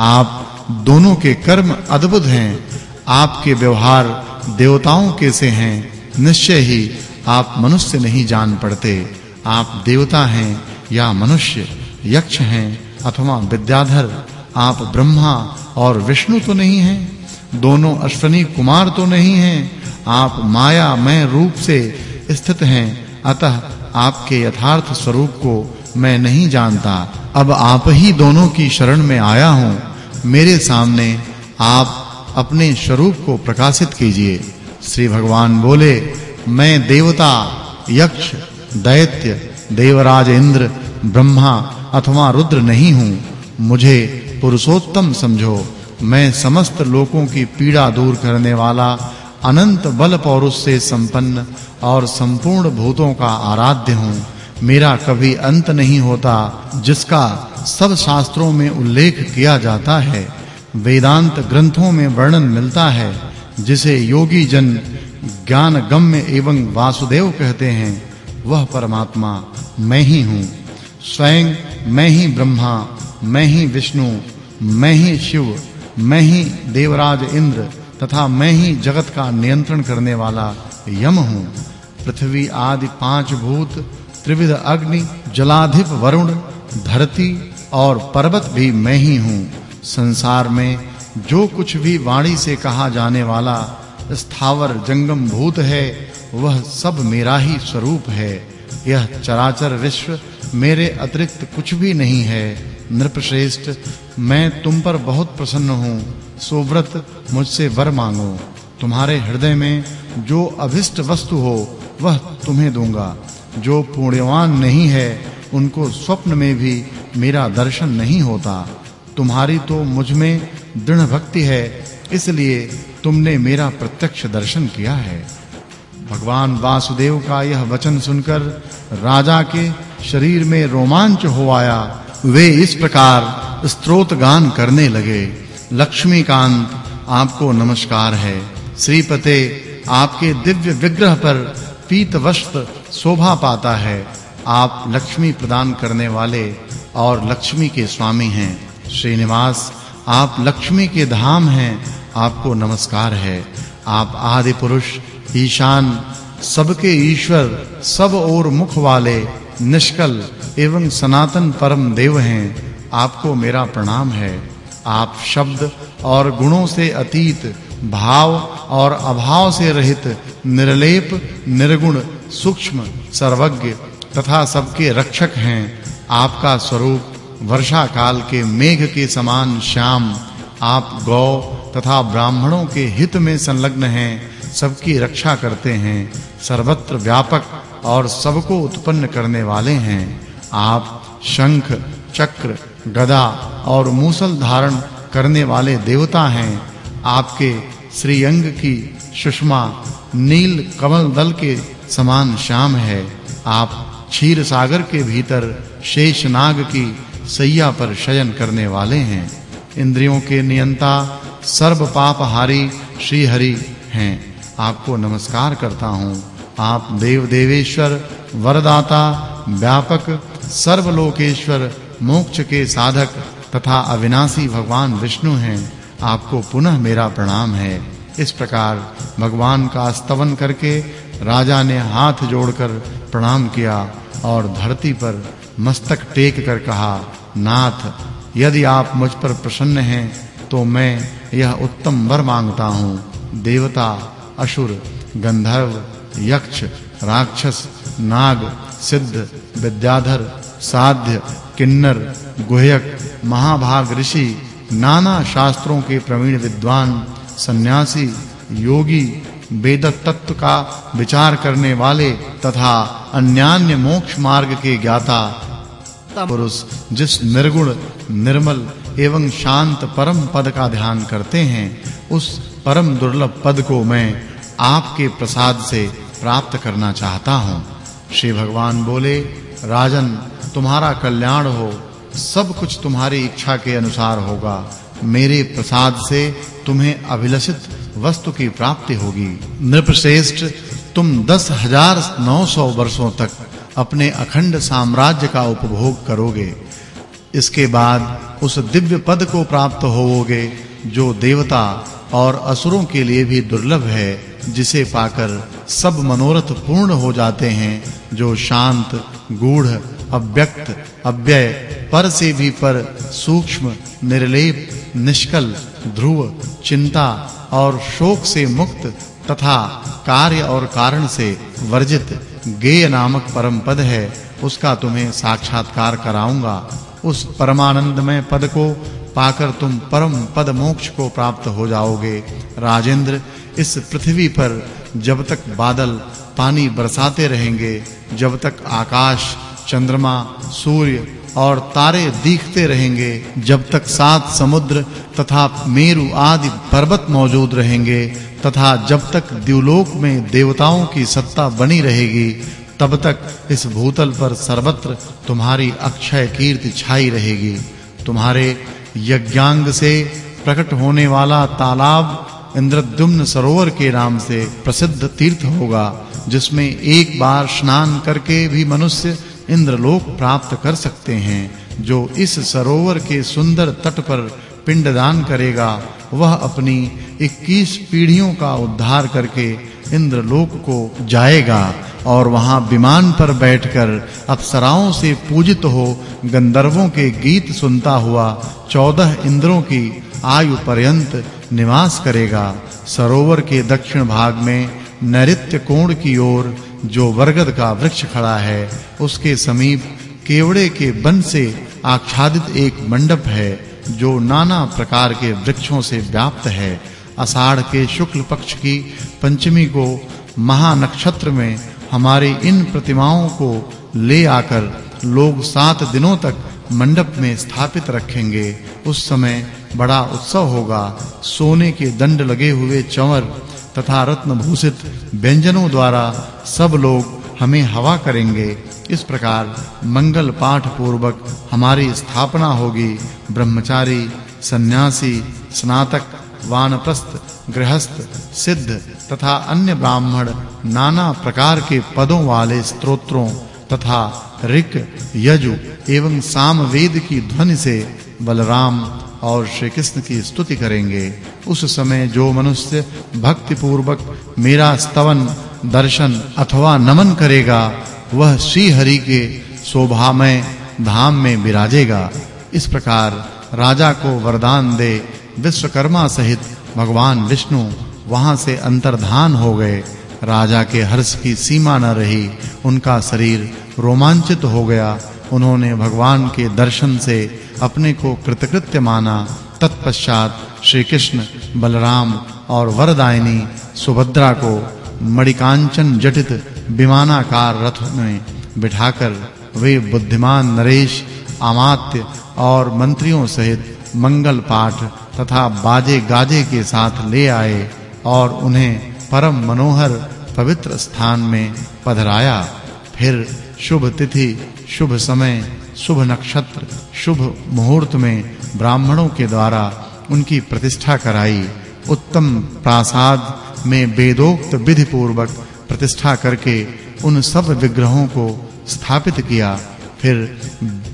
आप दोनों के कर्म अद्भुत हैं, आपके व्यवहार देवताओं के से हैं, निश्चय ही आप मनुष्य नहीं जान पड़ते। आप देवता हैं या मनुष्य, यक्ष हैं अथवा विद्याधर, आप ब्रह्मा और विष्णु तो नहीं हैं, दोनों अश्वनी कुमार तो नहीं हैं, आप माया में रूप से स्थित हैं, अतः आपके यथार्थ स्वरूप को मैं नहीं जानता। अब आप ही दोनों की शरण में आया हूँ। मेरे सामने आप अपने स्वरूप को प्रकाशित कीजिए। श्री भगवान बोले, मैं देवता, यक्ष, दैत्य, देवराज इंद्र, ब्रह्मा अथवा रुद्र नहीं हूँ। मुझे पुरुषोत्तम समझो। मैं समस्त लोकों की पीड़ा दूर करने वाला अनंत बल पौरुष से संपन्न और संपूर्ण भूतों का आराध्य हूँ। मेरा कभी अंत नहीं होता, जिसका सब शास्त्रों में उल्लेख किया जाता है। वेदांत ग्रंथों में वर्णन मिलता है, जिसे योगी जन ज्ञान गम्य एवं वासुदेव कहते हैं। वह परमात्मा, मैं ही हूँ। स्वयं मैं ही ब्रह्मा, मैं ही विष्णु, मैं ही शिव, मैं ही देवराज इंद्र तथा मैं ही जगत का नियंत्रण करने वाला यम हूँ। पृथ्वी आदि पाँच भूत त्रिविध अग्नि, जलाधिप वरुण, धरती और पर्वत भी मैं ही हूँ। संसार में जो कुछ भी वाणी से कहा जाने वाला स्थावर जंगम भूत है, वह सब मेरा ही स्वरूप है। यह चराचर विश्व मेरे अतिरिक्त कुछ भी नहीं है। नृपश्रेष्ठ, मैं तुम पर बहुत प्रसन्न हूँ। सोव्रत, मुझसे वर मांगो। तुम्हारे हृदय में जो अभिष्ट वस्तु हो, वह तुम्हें दूँगा। जो पुण्यवान नहीं है, उनको स्वप्न में भी मेरा दर्शन नहीं होता। तुम्हारी तो मुझमें दृढ़ भक्ति है, इसलिए तुमने मेरा प्रत्यक्ष दर्शन किया है। भगवान वासुदेव का यह वचन सुनकर राजा के शरीर में रोमांच हो आया। वे इस प्रकार स्तोत्र गान करने लगे। लक्ष्मीकांत, आपको नमस्कार है। श्रीपते, आपके दिव्य विग्रह पर पीत वस्त्र शोभा पाता है। आप लक्ष्मी प्रदान करने वाले और लक्ष्मी के स्वामी हैं। श्रीनिवास, आप लक्ष्मी के धाम हैं। आपको नमस्कार है। आप आदि पुरुष ईशान, सबके ईश्वर, सब ओर मुख वाले, निष्कल एवं सनातन परम देव हैं। आपको मेरा प्रणाम है। आप शब्द और गुणों से अतीत, भाव और अभाव से रहित, निर्लेप, निर्गुण सूक्ष्म, सर्वज्ञ तथा सबके रक्षक हैं, आपका स्वरूप वर्षा काल के मेघ के समान श्याम। आप गौ तथा ब्राह्मणों के हित में संलग्न हैं, सबकी रक्षा करते हैं, सर्वत्र व्यापक और सबको उत्पन्न करने वाले हैं। आप शंख, चक्र, गदा और मूसल धारण करने वाले देवता हैं। आपके श्रीअंग की सुषमा नील कमल दल के समान श्याम है। आप क्षीर सागर के भीतर शेष नाग की सैया पर शयन करने वाले हैं। इंद्रियों के नियंता, सर्व पापहारी श्री हरि हैं। आपको नमस्कार करता हूँ। आप देव देवेश्वर वरदाता, व्यापक, सर्वलोकेश्वर, मोक्ष के साधक तथा अविनाशी भगवान विष्णु हैं। आपको पुनः मेरा प्रणाम है। इस प्रकार भगवान का स्तवन करके राजा ने हाथ जोड़कर प्रणाम किया और धरती पर मस्तक टेक कर कहा, नाथ, यदि आप मुझ पर प्रसन्न हैं तो मैं यह उत्तम वर माँगता हूँ। देवता, असुर, गंधर्व, यक्ष, राक्षस, नाग, सिद्ध, विद्याधर, साध्य, किन्नर, गुहयक, महाभाग ऋषि, नाना शास्त्रों के प्रवीण विद्वान, सन्यासी, योगी वेद तत्व का विचार करने वाले तथा अन्यान्य मोक्ष मार्ग के ज्ञाता पुरुष जिस निर्गुण, निर्मल एवं शांत परम पद का ध्यान करते हैं, उस परम दुर्लभ पद को मैं आपके प्रसाद से प्राप्त करना चाहता हूँ। श्री भगवान बोले, राजन, तुम्हारा कल्याण हो, सब कुछ तुम्हारी इच्छा के अनुसार होगा। मेरे प्रसाद से तुम्हें अभिलषित वस्तु की प्राप्ति होगी। नृपश्रेष्ठ, तुम दस हज़ार नौ सौ वर्षों तक अपने अखंड साम्राज्य का उपभोग करोगे। इसके बाद उस दिव्य पद को प्राप्त होवोगे, जो देवता और असुरों के लिए भी दुर्लभ है, जिसे पाकर सब मनोरथ पूर्ण हो जाते हैं, जो शांत, गूढ़, अव्यक्त, अव्यय, पर से भी पर सूक्ष्म, निर्लेप, निष्कल ध्रुव, चिंता और शोक से मुक्त तथा कार्य और कारण से वर्जित गेय नामक परम पद है, उसका तुम्हें साक्षात्कार कराऊँगा। उस परमानंदमय पद को पाकर तुम परम पद मोक्ष को प्राप्त हो जाओगे। राजेंद्र, इस पृथ्वी पर जब तक बादल पानी बरसाते रहेंगे, जब तक आकाश चंद्रमा, सूर्य और तारे दिखते रहेंगे। जब तक सात समुद्र तथा मेरु आदि पर्वत मौजूद रहेंगे, तथा जब तक द्युलोक में देवताओं की सत्ता बनी रहेगी, तब तक इस भूतल पर सर्वत्र तुम्हारी अक्षय कीर्ति छाई रहेगी। तुम्हारे यज्ञांग से प्रकट होने वाला तालाब इंद्रद्युम्न सरोवर के नाम से प्रसिद्ध तीर्थ होगा, जिसमें एक बार स्नान करके भी मनुष्य इंद्रलोक प्राप्त कर सकते हैं। जो इस सरोवर के सुंदर तट पर पिंडदान करेगा, वह अपनी 21 पीढ़ियों का उद्धार करके इंद्रलोक को जाएगा और वहाँ विमान पर बैठकर अप्सराओं से पूजित हो गंधर्वों के गीत सुनता हुआ 14 इंद्रों की आयु पर्यंत निवास करेगा। सरोवर के दक्षिण भाग में नैऋत्य कोण की ओर जो वर्गद का वृक्ष खड़ा है, उसके समीप केवड़े के वन से आच्छादित एक मंडप है, जो नाना प्रकार के वृक्षों से व्याप्त है। आषाढ़ के शुक्ल पक्ष की पंचमी को महानक्षत्र में हमारी इन प्रतिमाओं को ले आकर लोग सात दिनों तक मंडप में स्थापित रखेंगे। उस समय बड़ा उत्सव होगा। सोने के दंड लगे हुए चंवर तथा रत्न भूषित व्यंजनों द्वारा सब लोग हमें हवा करेंगे। इस प्रकार मंगल पाठ पूर्वक हमारी स्थापना होगी। ब्रह्मचारी, सन्यासी, स्नातक, वानप्रस्थ, गृहस्थ, सिद्ध तथा अन्य ब्राह्मण नाना प्रकार के पदों वाले स्तोत्रों तथा ऋक, यजु एवं सामवेद की ध्वनि से बलराम और श्री कृष्ण की स्तुति करेंगे। उस समय जो मनुष्य भक्ति पूर्वक मेरा स्तवन, दर्शन अथवा नमन करेगा, वह श्री हरि के शोभामय धाम में विराजेगा। इस प्रकार राजा को वरदान दे विश्वकर्मा सहित भगवान विष्णु वहाँ से अंतर्धान हो गए। राजा के हर्ष की सीमा न रही, उनका शरीर रोमांचित हो गया। उन्होंने भगवान के दर्शन से अपने को कृतकृत्य माना। तत्पश्चात श्री कृष्ण बलराम और वरदायिनी सुभद्रा को मणिकांचन जटित विमानाकार रथ में बिठाकर वे बुद्धिमान नरेश, अमात्य और मंत्रियों सहित मंगल पाठ तथा बाजे गाजे के साथ ले आए और उन्हें परम मनोहर, पवित्र स्थान में पधराया। फिर शुभ तिथि, शुभ समय शुभ नक्षत्र, शुभ मुहूर्त में ब्राह्मणों के द्वारा उनकी प्रतिष्ठा कराई। उत्तम प्रासाद में वेदोक्त विधि पूर्वक प्रतिष्ठा करके उन सब विग्रहों को स्थापित किया। फिर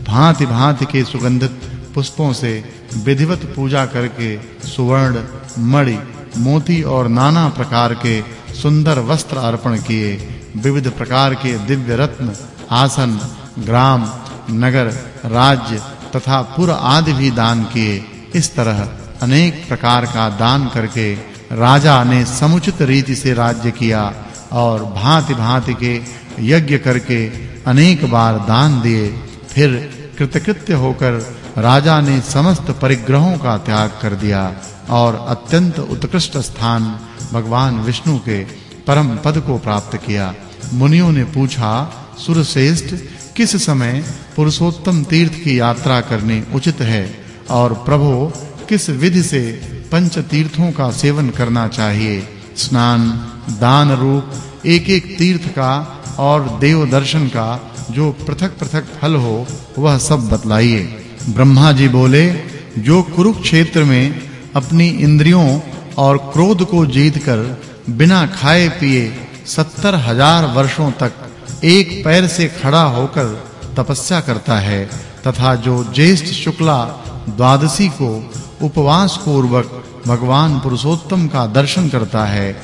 भांति-भांति के सुगंधित पुष्पों से विधिवत पूजा करके सुवर्ण, मणि, मोती और नाना प्रकार के सुंदर वस्त्र अर्पण किए। विविध प्रकार के दिव्य रत्न, आसन, ग्राम नगर, राज्य तथा पुर आदि भी दान किए। इस तरह अनेक प्रकार का दान करके राजा ने समुचित रीति से राज्य किया और भांति-भांति के यज्ञ करके अनेक बार दान दिए। फिर कृतकृत्य होकर राजा ने समस्त परिग्रहों का त्याग कर दिया और अत्यंत उत्कृष्ट स्थान भगवान विष्णु के परम पद को प्राप्त किया। मुनियों ने पूछा, सुरश्रेष्ठ किस समय पुरुषोत्तम तीर्थ की यात्रा करनी उचित है और प्रभु, किस विधि से पंच तीर्थों का सेवन करना चाहिए? स्नान, दान रूप, एक-एक तीर्थ का और देव दर्शन का जो पृथक-पृथक फल हो, वह सब बतलाइए। ब्रह्मा जी बोले, जो कुरुक्षेत्र में अपनी इंद्रियों और क्रोध को जीतकर बिना खाए पिए सत्तर हज़ार वर्षों तक एक पैर से खड़ा होकर तपस्या करता है, तथा जो ज्येष्ठ शुक्ला द्वादशी को उपवास पूर्वक भगवान पुरुषोत्तम का दर्शन करता है